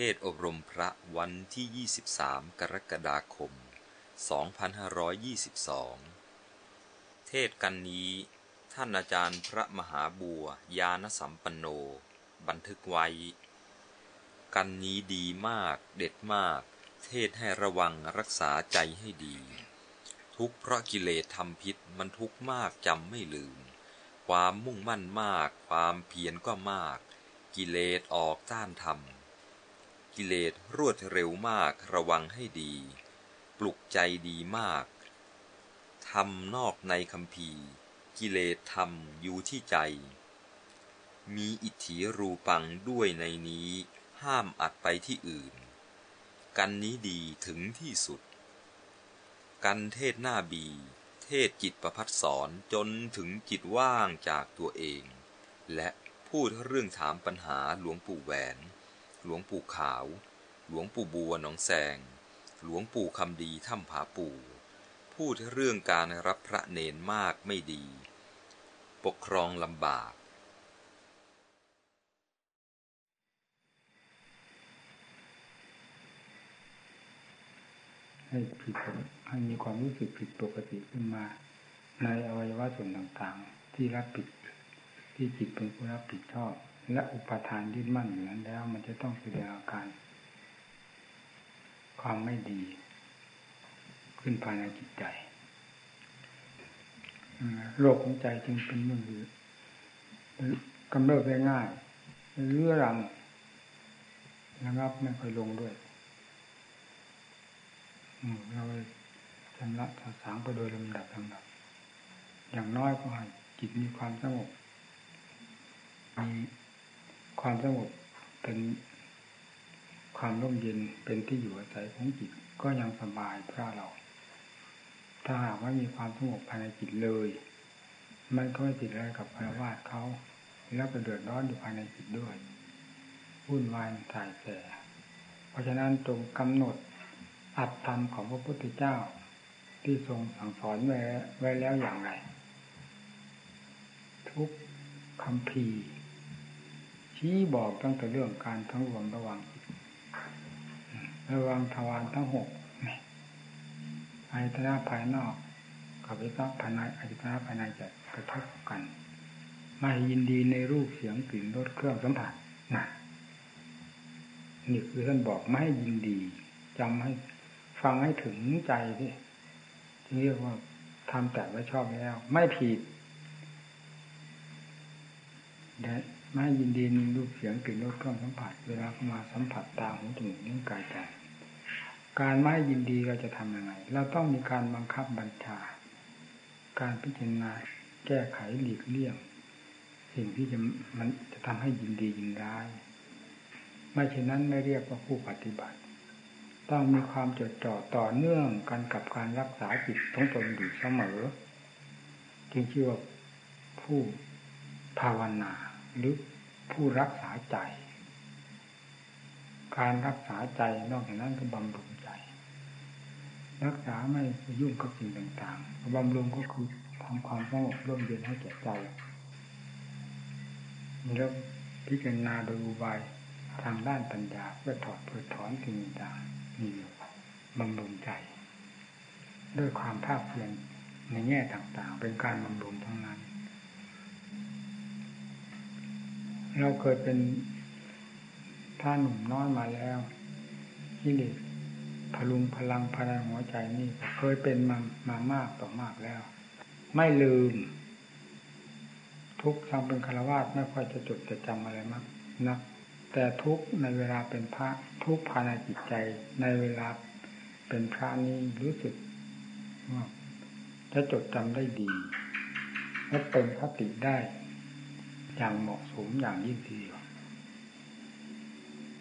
เทศอบรมพระวันที่ 23 กรกฎาคม 2522 เทศกันนี้ ท่านอาจารย์พระมหาบัวยานสัมปันโน บันทึกไว้ กันนี้ดีมากเด็ดมาก เทศให้ระวังรักษาใจให้ดี ทุกเพราะกิเลสทำพิษมันทุกมากจำไม่ลืม ความมุ่งมั่นมาก ความเพียรก็มาก กิเลสออกต้านทำ กิเลสรวดเร็วมากระวังให้ดี ปลุกใจดีมากทำนอกในคำพีกิเลสทำอยู่ที่ใจ มีอิทธิรูปังด้วยในนี้ห้ามอัดไปที่อื่น กันนี้ดีถึงที่สุด กันเทศหน้าบี เทศจิตประพัดสอนจนถึงจิตว่างจากตัวเอง และพูดเรื่องถามปัญหาหลวงปู่แหวน หลวงปู่ขาว หลวงปู่บัวหนองแสง หลวงปู่คำดีถ้ำผาปู่ พูดเรื่องการรับพระเนนมากไม่ดี ปกครองลำบาก ให้ผิดให้มีความรู้สึกผิดปกติขึ้นมา ในอวัยวะส่วนต่างๆ ที่รับผิดที่จิตเป็นผู้รับผิดชอบ และอุปทานยึดมั่นอยู่นั้นแล้ว มันจะต้องแสดงอาการ ความไม่ดี ขึ้นภายในจิตใจโรคของใจจึงเป็นเรื่องกำเริบได้ง่ายเรื้อรังนะครับไม่ค่อยลงด้วยเราชำระสาสางไปโดยลำดับลำดับ อย่างน้อยก็ให้จิตมีความสงบมี ความสงบเป็นความร่มเย็นเป็นที่อยู่อาศัยของจิตก็ยังสบายพระเรา ถ้าหากว่ามีความสงบภายในจิตเลย มันก็ไม่ติดอะไรกับพระวาดเขา แล้วก็เดือดร้อนอยู่ภายในจิตด้วยวุ่นวายถ่ายแสเพราะฉะนั้นตรงกำหนดอัตธรรมของพระพุทธเจ้า ที่ทรงสั่งสอนไว้ไว้แล้วอย่างไร ทุกคำพี ชี้บอกตั้งแต่เรื่องการทั้งรวมระวังระวังทวารทั้งหกอายตนะภายนอกกับอายตนะภายในอายตนะภายในจะกระทบกันไม่ยินดีในรูปเสียงกลิ่นรสเครื่องสัมผัสนะนี่คือท่านบอกไม่ยินดีจำให้ฟังให้ถึงใจที่เรียกว่าทำแต่ไว้ชอบแล้ว ไม่ผิด ไม่ยินดีนรูปเสียงกลิ่นรสเครื่องสัมผัส เวลาเข้ามาสัมผัสตาหูจมูกนิ้วกายใจการไม่ยินดีเราจะทำยังไง เราต้องมีการบังคับบัญชา การพิจารณาแก้ไขหลีกเลี่ยง สิ่งที่จะมันจะทำให้ยินดียินร้าย ไม่เช่นนั้นไม่เรียกว่าผู้ปฏิบัติ ต้องมีความจดจ่อต่อเนื่องกันกับการรักษาจิตของตนอยู่เสมอ จึงชื่อว่าผู้ภาวนา หรือผู้รักษาใจ การรักษาใจนอกจากนั้นก็บำรุงใจ รักษาไม่ยุ่งกับสิ่งต่างๆบำรุงก็คือทำความสงบร่มเย็นให้แก่ใจแล้วพิจารณาโดยอุบายทางด้านปัญญาเพื่อถอดเพื่อถอนสิ่งต่างๆนี่บำรุงใจ ด้วยความภาคเพียรในแง่ต่างๆ เป็นการบำรุงทั้งนั้น เราเคยเป็นท่าหนุ่มน้อยมาแล้วที่เด็กพลุงพลังพลังหัวใจนี่เคยเป็นมามามากต่อมากแล้ว ไม่ลืม ทุกทางเป็นคารวาสไม่ค่อยจะจดจะจำอะไรมากนะแต่ทุกในเวลาเป็นพระทุกภายในจิตใจ ในเวลาเป็นพระนี้รู้สึกว่าจะจดจำได้ดีและเป็นคติได้ อย่างเหมาะสมอย่างยิ่งทีเดียว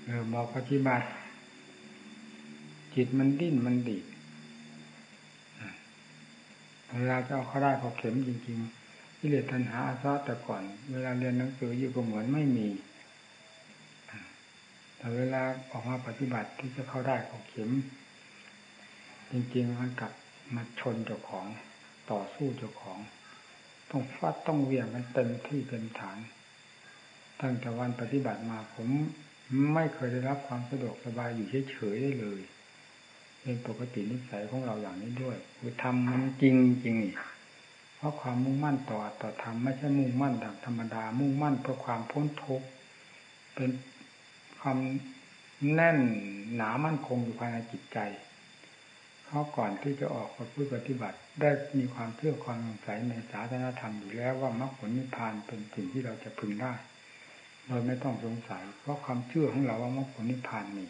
เออมาปฏิบัติ จิตมันดิ้นมันดีเวลาจะเอาเข้าได้เขาเข็มจริงๆที่เรียนทันหาอาซาแต่ก่อน เวลาเรียนหนังสืออยู่ก็เหมือนไม่มี แต่เวลาออกมาปฏิบัติที่จะเข้าได้ขอเข็ม จริงๆมันกลับมาชนเจ้าของต่อสู้เจ้าของ ต้องฟาดต้องเวียงกันเต็มที่เต็มฐาน ตั้งแต่วันปฏิบัติมาผมไม่เคยได้รับความสะดวกสบายอยู่เฉยๆได้เลย เป็นปกตินิสัยของเราอย่างนี้ด้วย คือทำมันจริงจริงเพราะความมุ่งมั่นต่อต่อธรรมไม่ใช่มุ่งมั่นดังธรรมดา มุ่งมั่นเพื่อความพ้นทุกข์เป็นความแน่นหนามั่นคงอยู่ภายในจิตใจ เพราะก่อนที่จะออกมาพูดปฏิบัติ ได้มีความเชื่อความสงสัยในศาสนาธรรมอยู่แล้วว่ามรรคผลนิพพานเป็นสิ่งที่เราจะพึงได้โดยไม่ต้องสงสัย เพราะความเชื่อของเราว่ามรรคผลนิพพานมี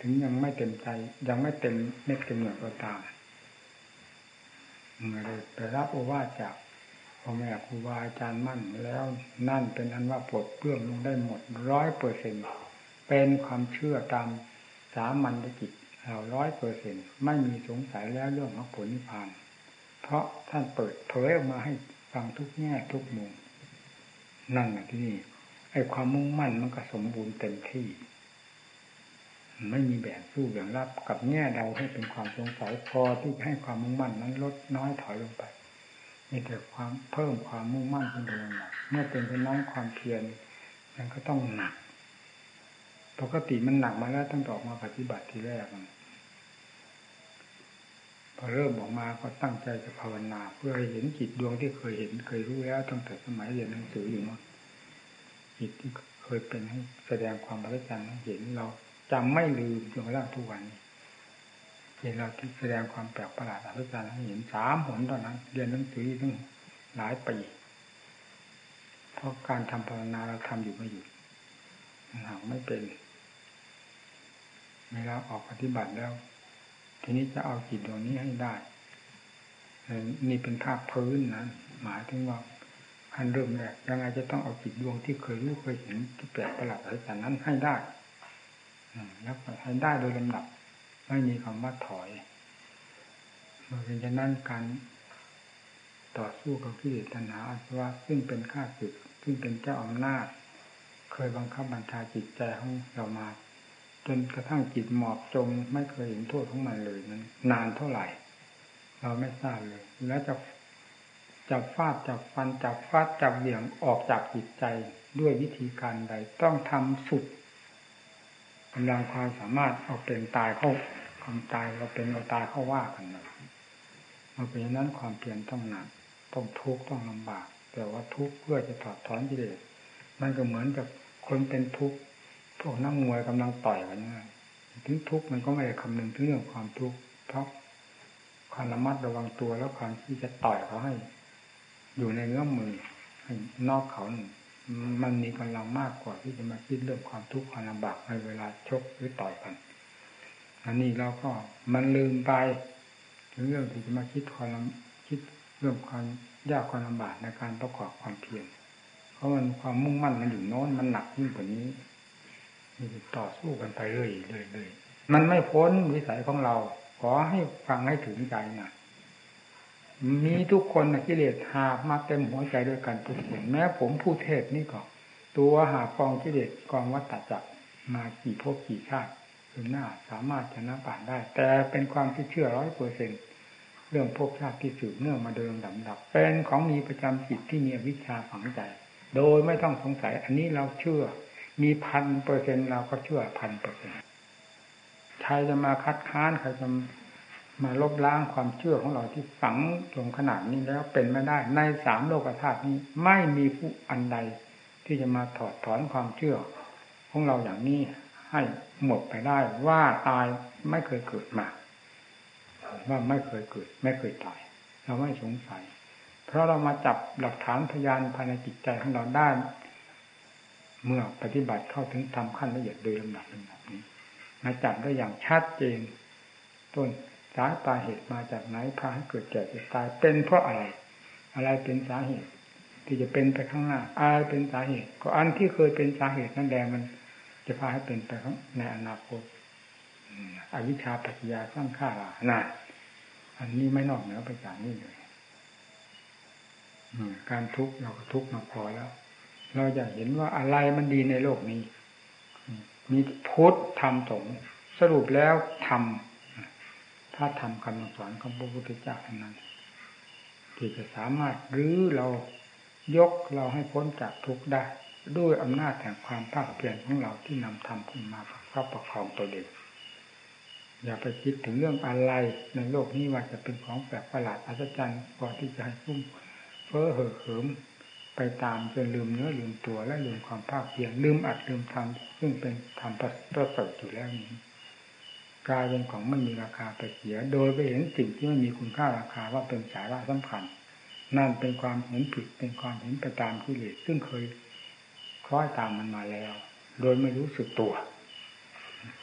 ถึงยังไม่เต็มใจ ยังไม่เต็มเม็ดเต็มหน่วยก็ตามเมื่อได้ไปรับโอวาทจากพ่อแม่ครูบาอาจารย์มั่นแล้วนั่นเป็นอันว่าปลดเปลื้องลงได้หมดร้อยเปอร์เซ็นเป็นความเชื่อตามสามัญจิต เราร้อยเปอร์เซ็นไม่มีสงสัยแล้วเรื่องมรรคผลนิพพาน เพราะท่านเปิดเผยออกมาให้ฟังทุกแง่ทุกมุมนั่นแหละที่นี่ไอ้ความมุ่งมั่นมันก็สมบูรณ์เต็มที่ ไม่มีแบบสู้อย่งรับกับแง่ใดาให้เป็นความสงสัยพอที่ให้ความมุ่งมั่นนั้นลดน้อยถอยลงไปมีแต่ความเพิ่มความมุ่งมั่นขึ้นเรื่อยๆเมื่อเป็นเช่นนั้นความเพียรมันก็ต้องหนักปกติมันหนักมาแล้วตั้งแต่ออกมาปฏิบัติทีแรก พอเริ่มออกมาก็ตั้งใจจะภาวนาเพื่อให้เห็นจิตดวงที่เคยเห็นเคยรู้แล้วตั้งแต่สมัยเรียนหนังสืออยู่มั้งจิตที่เคยเป็นให้แสดงความประจันให้เห็นเราจำไม่ลืมจนกระทั่งทุกวันนี้เห็นเราที่แสดงความแปลกประหลาดอัศจรรย์ให้เห็นสามผลตอนนั้น เรียนหนังสือตั้งหลายปีเพราะการทำภาวนาเราทำอยู่ไม่หยุดหากไม่เป็นเวลาออกปฏิบัติแล้ว ทีนี้จะเอาจิตดวงนี้ให้ได้นี่เป็นภาคพื้นนะหมายถึงว่าขั้นเริ่มแรกยังไงจะต้องเอาจิตดวงที่เคยรู้เคยเห็นที่แปลกประหลาดอะไรแต่นั้นให้ได้แล้วให้ได้โดยลำดับ ไม่มีคำว่าถอยเมื่อเป็นฉะนั้นการต่อสู้กับกิเลสตัณหาอาสวะซึ่งเป็นข้าศึกซึ่งเป็นเจ้าอำนาจ เคยบังคับบัญชาจิตใจของเรามา จนกระทั่งจิตหมอบจมไม่เคยเห็นโทษของมันเลยนั้นนานเท่าไหร่ เราไม่ทราบเลย แล้วจะจับฟาดจับฟันจับฟาดจับเหวี่ยงออกจากจิตใจด้วยวิธีการใดต้องทำสุดกำลังความสามารถเอาเป็นตายเข้าความตายเราเป็นเราตายเข้าว่ากันนะมาเป็นนั้นความเพียรต้องหนักต้องทุกข์ต้องลำบาก แต่ว่าทุกข์เพื่อจะถอดถอนกิเลสมันก็เหมือนกับคนเป็นทุกข์ พวกนักมวยกำลังต่อยกันนะถึงทุกข์มันก็ไม่ได้คำนึงถึงเรื่องความทุกข์เพราะความระมัดระวังตัวแล้วความที่จะต่อยเขาให้ อยู่ในเงื้อมมือนอกเขามันมีกำลังมากกว่าที่จะมาคิดเรื่องความทุกข์ความลำบากในเวลาชกหรือต่อยกันอันนี้เราก็มันลืมไปถึงเรื่องที่จะมาคิดความคิดเรื่องความยากความลำบากในการประกอบความเพียรเพราะมันความมุ่งมั่นมันอยู่โน้นมันหนักยิ่งกว่านี้ ต่อสู้กันไปเรื่อยเรื่อยเรื่อยมันไม่พ้นวิสัยของเรา ขอให้ฟังให้ถึงใจนะมีทุกคนนะกิเลสหามาเต็มหัวใจด้วยกันทุกคนแม้ผมผู้เทศนี่ก็ตัวหากองกิเลสกองวัฏจักรมากี่ภพกี่ชาติถึงหน้าสามารถชนะป่านได้ แต่เป็นความที่เชื่อร้อยเปอร์เซ็นเรื่องภพชาติที่สืบเนื่องมาเดิมดับดับ เป็นของมีประจำจิตที่มีวิชาฝังใจ โดยไม่ต้องสงสัย อันนี้เราเชื่อ มีพันเปอร์เซ็นเราก็เชื่อพันเปอร์เซ็นใครจะมาคัดค้านใครจะมาลบล้างความเชื่อของเราที่ฝังลงขนาดนี้แล้วเป็นไม่ได้ ในสามโลกธาตุนี้ไม่มีผู้อันใด ที่จะมาถอดถอนความเชื่อ ของเราอย่างนี้ให้หมดไปได้ว่าตายไม่เคยเกิดมาว่าไม่เคยเกิด ไม่เคยตาย เราไม่สงสัย เพราะเรามาจับหลักฐานพยานภายในจิตใจของเราได้ เมื่อปฏิบัติเข้าถึงทำขั้นละเอียดโดยลำดับลำดับนี้ มาจับได้อย่างชัดเจน ต้นสาตาเหตุมาจากไหนพาให้เกิดแก่เจ็บตายเป็นเพราะอะไร อะไรเป็นสาเหตุ ที่จะเป็นไปข้างหน้าอะไรเป็นสาเหตุ ก็อันที่เคยเป็นสาเหตุนั่นแหละมัน จะพาให้เป็นไปในอนาคตอวิชชาปัจจยาสร้างข้ารานะอันนี้ไม่นอกเหนือไปจากนี้เลยการทุกข์เราก็ทุกข์มาพอแล้ว เราจะเห็นว่าอะไรมันดีในโลกนี้ มีพุทธธรรมสงสรุปแล้วธรรมถ้าทำคำสอนของพระพุทธเจ้าเท่านั้น ที่จะสามารถรื้อเรายกเราให้พ้นจากทุกข์ได้ ด้วยอำนาจแห่งความภาคเพียรของเราที่นำธรรมขึ้นมาประประคองตัวเองอย่าไปคิดถึงเรื่องอะไรในโลกนี้ว่าจะเป็นของแปลกประหลาดอัศจรรย์พอที่จะให้ฟุ้งเฟ้อเห่อเหิม ไปตามจนลืมเนื้อลืมตัวและลืมความภาคเพียรลืมอัดลืมทำซึ่งเป็นธรรมประเสริฐอยู่แล้วนี้กลายเป็นของไม่มีราคาไปเสีย โดยไปเห็นสิ่งที่ไม่มีคุณค่าราคาว่าเป็นสาระสำคัญ นั่นเป็นความเห็นผิดเป็นความเห็นไปตามกิเลสซึ่งเคยคล้อยตามมันมาแล้ว โดยไม่รู้สึกตัว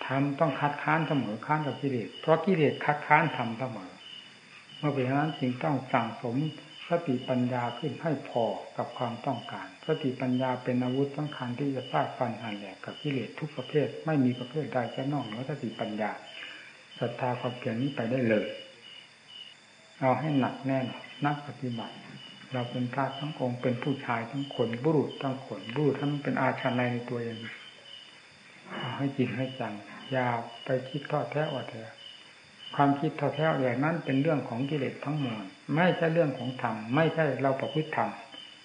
ทำต้องคัดค้านเสมอค้านกับกิเลสเพราะกิเลสคัดค้านทำเสมอเมื่อเป็นนั้นจึงต้องสั่งสม สติปัญญาขึ้นให้พอกับความต้องการ สติปัญญาเป็นอาวุธสำคัญที่จะฟาดฟันหันแหลกกับกิเลสทุกประเภท ไม่มีประเภทใดจะนอกเหนือสติปัญญาศรัทธาความเพียรนี้ไปได้เลย เอาให้หนักแน่นนักปฏิบัติ เราเป็นพระทั้งองค์เป็นผู้ชายทั้งคนบุรุษทั้งคนบุรุษทั้งเป็นอาชาในในตัวเองเอาให้จริงให้จังอย่าไปคิดทอดแท้อดแท้ ความคิดทอดแท้อย่างนั้นเป็นเรื่องของกิเลสทั้งมวลไม่ใช่เรื่องของธรรมไม่ใช่เราประพฤติธรรม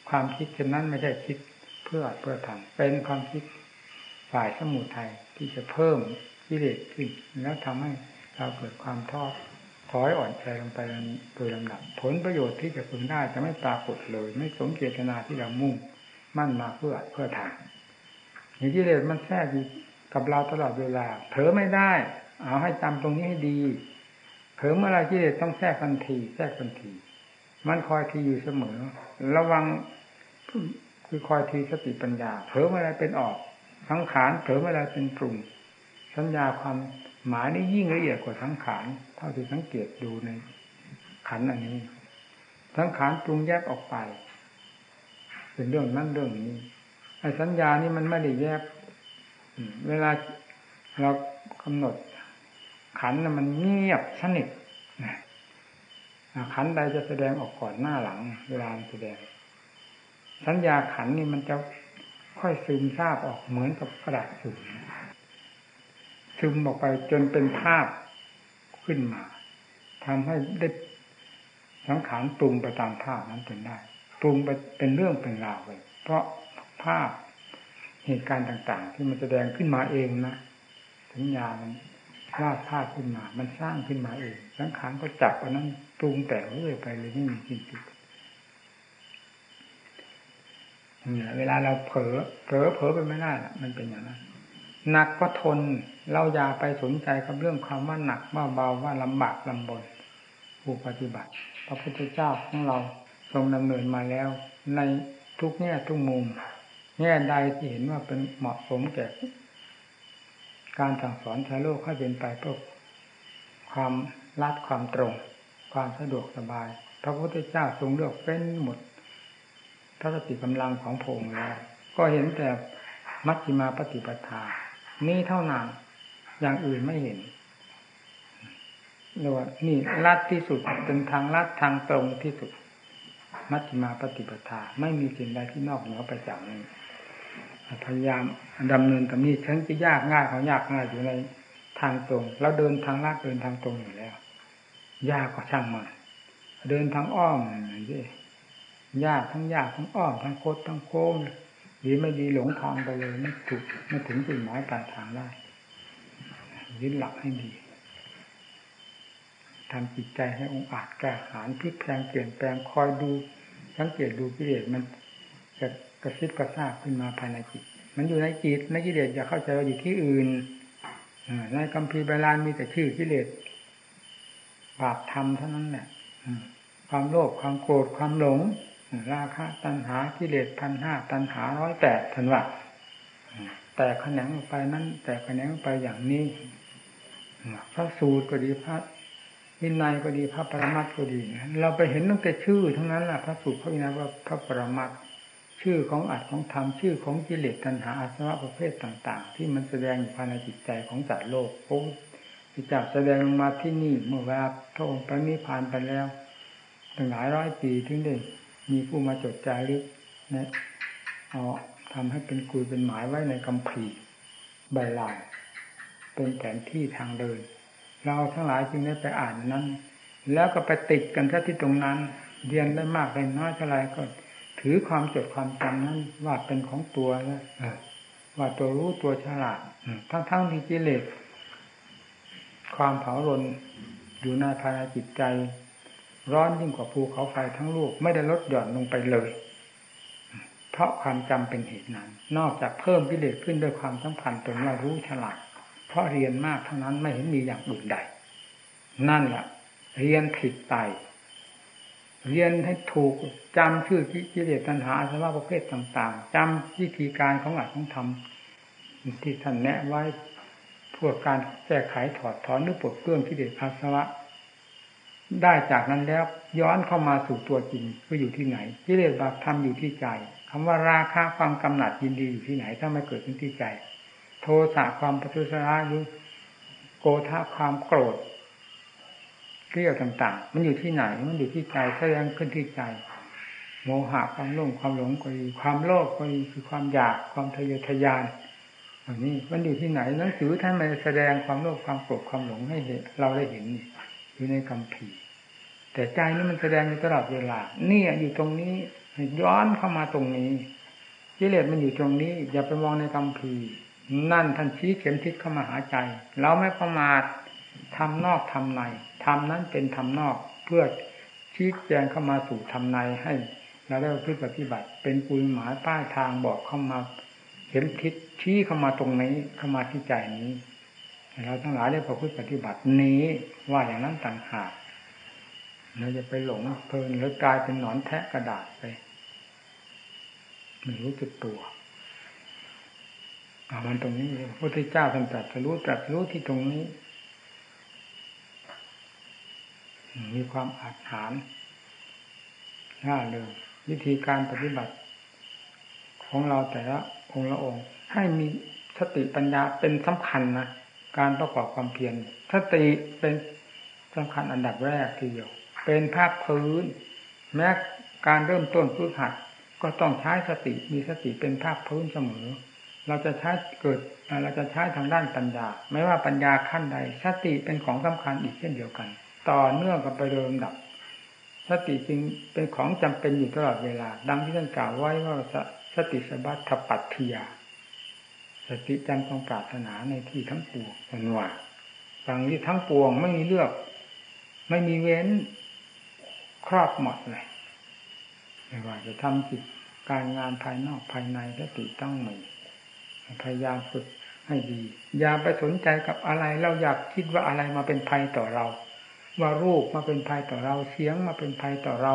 ความคิดเช่นนั้นไม่ใช่คิดเพื่อเพื่อทำเป็นความคิดฝ่ายสมุทัยที่จะเพิ่มกิเลสขึ้นแล้วทำให้เราเกิดความทอดถอยอ่อนใจลงไปโดยลำดับผลประโยชน์ที่จะพึงได้จะไม่ปรากฏเลย ไม่สมเจตนาที่เรามุ่งมั่นมาเพื่อเพื่อทางอย่างกิเลสมันแทรกอยู่กับเราตลอดเวลาเผลอไม่ได้ เอาให้จำตรงนี้ให้ดี เผลอเมื่อไรกิเลสต้องแทรกทันที แทรกทันที มันคอยทีอยู่เสมอ ระวังคือคอยทีสติปัญญาเผลอเมื่อไรเป็นออกสังขารเผลอเมื่อไรเป็นปรุง สัญญาความหมายนี่ยิ่งละเอียดกว่าสังขารเท่าที่สังเกตดูในขันอันนี้ สังขารปรุงแยกออกไป เป็นเรื่องนั้นเรื่องนี้ไอ้สัญญานี่มันไม่ได้แยกเวลาเรากำหนด ขันมันเงียบสนิทขันใดจะแสดงออกก่อนหน้าหลัง เวลาแสดง สัญญาขันนี่มันจะค่อยซึมซาบออกเหมือนกับกระดาษสูงซึมออกไปจนเป็นภาพขึ้นมาทำให้ได้สังขารปรุงไปตามภาพนั้นเป็นได้ปรุงไปเป็นเรื่องเป็นราวไปเพราะภาพเหตุการณ์ต่าง ๆ ที่มันแสดงขึ้นมาเองนะสัญญามัน วาดภาพขึ้นมา มันสร้างขึ้นมาเองสังขารก็จับอันนั้นปรุงแต่งเรื่อยไปเลยไม่มีจริงๆเนี่ยเวลาเราเผลอเผลอเผลอไปไม่ได้มันเป็นอย่างนั้นหนักก็ทนเราอย่าไปสนใจกับเรื่องความว่าหนักว่าเบาว่าลำบากลำบนผู้ปฏิบัติ พระพุทธเจ้าของเราทรงดำเนินมาแล้ว ในทุกแง่ทุกมุม แง่ใดที่เห็นว่าเป็นเหมาะสมแก่ การสั่งสอนชาวโลกให้เป็นไปเพื่อความรัดความตรง ความสะดวกสบาย พระพุทธเจ้าทรงเลือกเป็นหมดพระสติกำลังของพระองค์แล้วก็เห็นแต่มัชฌิมาปฏิปทา นี่เท่านั้นอย่างอื่นไม่เห็นเรียกว่านี่ลัดที่สุดเป็นทางลัดทางตรงที่สุด มัชฌิมาปฏิปทา ไม่มีสิ่งใดที่นอกเหนือไปจากนี้ พยายามดำเนินตรงนี้ฉันจะยากง่ายเขายากง่ายอยู่ในทางตรงเราเดินทางลาดเดินทางตรงอยู่แล้ว ยากกว่าช่างมันเดินทางอ้อมอย่างนี้ยากทั้งยากทั้งอ้อมทั้งโคตรทั้งโค้งดีไม่ดีหลงทางไปเลยไม่ถูกไม่ถึงจุดหมายปลายทางได้ยึดหลักให้ดีทำจิตใจให้องอาจแก้หารพลิกแปลงเปลี่ยนแปลงคอยดูสังเกตดูกิเลสมันจะ กระซิบกระซาบขึ้นมาภายในจิต มันอยู่ในจิตในกิเลสอย่าเข้าใจว่าอยู่ที่อื่นในกัมพีบาลานมีแต่ชื่อกิเลสบาปธรรมเท่านั้นแหละความโลภความโกรธความหลง ราคะตัณหากิเลสพันห้าตัณหาร้อยแปดทันว่าแต่แขนงไปนั้น แต่แขนงไปอย่างนี้พระสูตรก็ดีพระวินัยก็ดีพระปรมัตก็ดีเราไปเห็นตั้งแต่ชื่อทั้งนั้นแหละพระสูตรพระวินัยว่าพระปรมัต ชื่อของอัดของธรรมชื่อของกิเลสตัณหาอาสวะประเภทต่าง ๆ ที่มันแสดงอยู่ภายในจิตใจของสัตว์โลกพระที่จะแสดงลงมาที่นี่เมื่อเวลาพระองค์ไปนิพพานไปแล้วตั้งหลายร้อยปีถึงได้มีผู้มาจดจารึกนะเอาทำให้เป็นกุยเป็นหมายไว้ในคำผีใบลานเป็นแผนที่ทางเดิน เราทั้งหลายจึงได้ไปอ่านนั้น แล้วก็ไปติดกันที่ตรงนั้น เรียนได้มากได้น้อยเท่าไรก็ ถือความจดความจำนั้นว่าเป็นของตัวแล้วว่าตัวรู้ตัวฉลาดทั้งๆทที่กิเลสความเผารนอยู่ในภายในจิตใจ ร้อนยิ่งกว่าภูเขาไฟทั้งลูกไม่ได้ลดหย่อนลงไปเลย เพราะความจำเป็นเหตุนั้น นอกจากเพิ่มกิเลสขึ้นด้วยความสัมพันธ์ตนเรารู้ฉลาด เพราะเรียนมากเท่านั้นไม่เห็นมีอย่างอื่นใด นั่นแหละเรียนผิดไปเรียนให้ถูก จำชื่อกิเลสตัณหาสภาวะประเภทต่างๆจำวิธีการของอัดของทำที่ท่านแนะไว้เพื่อการแก้ไขถอดถอนหรือปลดเปลื้องกิเลสอาสวะ ได้จากนั้นแล้วย้อนเข้ามาสู่ตัวจริงว่าอยู่ที่ไหนกิเลสบาปธรรมอยู่ที่ใจคำว่าราคะความกำหนัดยินดีอยู่ที่ไหน ถ้าไม่เกิดขึ้นที่ใจ โทสะความปฏิสราหรือโกธาความโกรธเกลียวต่าง ๆ มันอยู่ที่ไหน มันอยู่ที่ใจแสดงขึ้นที่ใจ โมหะความโลภความหลงก็ดีความโลภก็ดีคือความอยากความทะเยอทะยานอันนี้มันอยู่ที่ไหนหนังสือท่านมาแสดงความโลภความโกรธความหลงให้เห็นเราได้เห็นอยู่ในคำพีแต่ใจนี่มันแสดงอยู่ตลอดเวลานี่อยู่ตรงนี้ย้อนเข้ามาตรงนี้กิเลสมันอยู่ตรงนี้ อย่าไปมองในคำพีนั่นท่านชี้เข็มทิศเข้ามาหาใจ เราไม่ประมาททำนอกทำในทำนั้นเป็นทำนอกเพื่อชี้แจงเข้ามาสู่ทำในให้ เราได้พึ่ปฏิบัติ เป็นปุยหมายป้ายทางบอกเข้ามาเห็นทิศชี้เข้ามาตรงนี้เข้ามาที่ใจนี้เราทั้งหลายได้ประพฤติปฏิบัตินี้ว่าอย่างนั้นต่างหากเราจะไปหลงเพลินหรือกลายเป็นหนอนแทะกระดาษไปไม่รู้จุดตัวมันตรงนี้พระพุทธเจ้าท่านตรัสรู้ตรัสรู้ที่ตรงนี้ มีความอาถรรพ์น่าเลย วิธีการปฏิบัติ ของเราแต่ละองค์ละองค์ ให้มีสติปัญญาเป็นสำคัญนะการประกอบความเพียรสติเป็นสำคัญอันดับแรกทีเดียวเป็นภาคพื้น แม้การเริ่มต้นพื้นหัดก็ต้องใช้สติมีสติเป็นภาคพื้นเสมอ เราจะใช้เกิดเราจะใช้ทางด้านปัญญา ไม่ว่าปัญญาขั้นใด สติเป็นของสำคัญอีกเช่นเดียวกัน ต่อเนื่องกันไปโดยลำดับ สติจึงเป็นของจำเป็นอยู่ตลอดเวลา ดังที่ท่านกล่าวไว้ว่าสติสบัติปัตถิยาสติจำต้องปรารถนาในที่ทั้งปวงเนว่าฟังที่ทั้งปวงไม่มีเลือก ไม่มีเว้นครอบหมดเลยไม่ว่าจะทำจิตการงานภายนอกภายในสติต้องมีพยายามฝึกให้ดี อย่าไปสนใจกับอะไรเราอยากคิดว่าอะไรมาเป็นภัยต่อเรา ว่ารูปมาเป็นภัยต่อเราเสียงมาเป็นภัยต่อเรา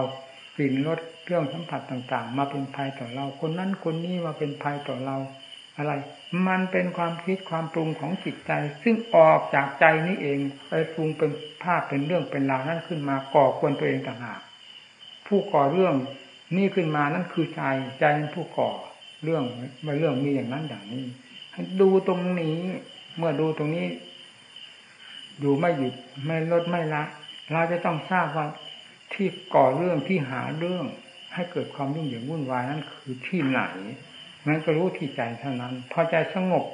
กลิ่นรสเครื่องสัมผัสต่างๆ มาเป็นภัยต่อเรา คนนั้นคนนี้มาเป็นภัยต่อเรา อะไร มันเป็นความคิดความปรุงของจิตใจ ซึ่งออกจากใจนี้เองไปปรุงเป็นภาพเป็นเรื่องเป็นราวนั้นขึ้นมาก่อควรตัวเองต่างหากผู้ก่อเรื่องนี่ขึ้นมานั่นคือใจใจเป็นผู้ก่อเรื่องมาเรื่องมีอย่างนั้นอย่างนี้ดูตรงนี้ เมื่อดูตรงนี้ อยู่ไม่หยุดไม่ลดไม่ละ เราจะต้องทราบว่าที่ก่อเรื่องที่หาเรื่องให้เกิดความยุ่งเหยิงวุ่นวายนั้นคือที่ไหน นั้นก็รู้ที่ใจเท่านั้น พอใจสงบ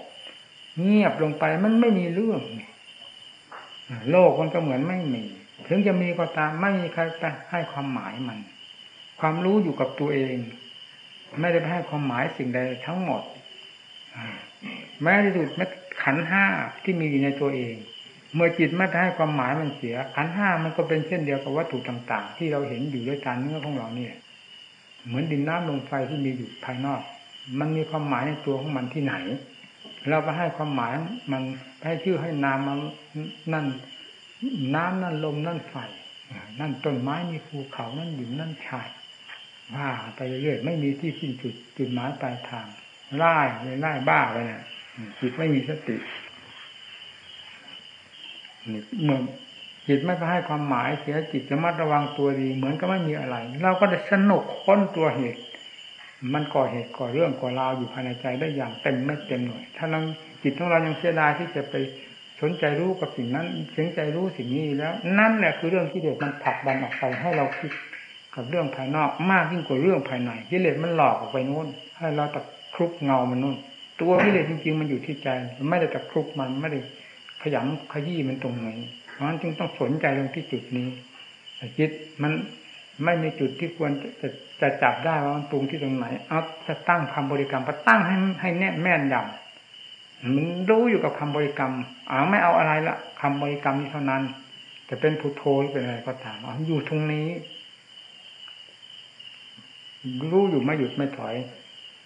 เงียบลงไปมันไม่มีเรื่องโลกมันก็เหมือนไม่มี ถึงจะมีก็ตามไม่มีใครไปให้ความหมายมัน ความรู้อยู่กับตัวเอง ไม่ได้ไปให้ความหมายสิ่งใดทั้งหมดแม้ที่สุดแม้ขันห้าที่มีอยู่ในตัวเอง เมื่อจิตไม่ให้ความหมายมันเสียขันห้ามันก็เป็นเช่นเดียวกับวัตถุต่าง ๆ ที่เราเห็นอยู่ด้วยตาเนื้อของเราเนี่ย เหมือนดินน้ำลมไฟที่มีอยู่ภายนอก มันมีความหมายในตัวของมันที่ไหน เราไปให้ความหมายมันให้ชื่อให้นามมันนั่นน้ำนั่นลมนั่นไฟนั่นต้นไม้มีภูเขานั่นหญิงนั่นชายว่าไปเรื่อยไม่มีที่สิ้นจุดจุดหมายปลายทางไล่เลยไล่บ้าไปเนี่ยจิตไม่มีสติ เมื่อจิตไม่ไปให้ความหมายเสียจิตจะมัดระวังตัวดี เหมือนก็ไม่มีอะไร เราก็ได้สนุกค้นตัวเหตุ มันก่อเหตุก่อเรื่องก่อราวอยู่ภายในใจได้อย่างเต็มไม่เต็มหน่วย ถ้าเราจิตของเรายังเสียดายที่จะไปสนใจรู้กับสิ่งนั้นสนใจรู้สิ่งนี้แล้ว นั่นแหละคือเรื่องที่เด็กมันผลักดันออกไปให้เราคิดกับเรื่องภายนอกมากยิ่งกว่าเรื่องภายในกิเลสมันหลอกออกไปนู้นให้เราตะครุบเงามันนู้นตัวกิเลสจริงๆมันอยู่ที่ใจ มันไม่ได้ตะครุบมันไม่ได้ ขยำขยี้มันตรงไหนเพราะฉะนั้นจึงต้องสนใจลงที่จุดนี้จิตมันไม่มีจุดที่ควรจะจะจับได้ว่ามันปรุงที่ตรงไหนเอาจะตั้งคำบริกรรมก็ตั้งให้ให้แน่แม่นยำมันรู้อยู่กับคำบริกรรมอาไม่เอาอะไรละคำบริกรรมนี้เท่านั้นจะเป็นพุทโธหรือเป็นอะไรก็ตามอาอยู่ตรงนี้ รู้อยู่ไม่หยุดไม่ถอย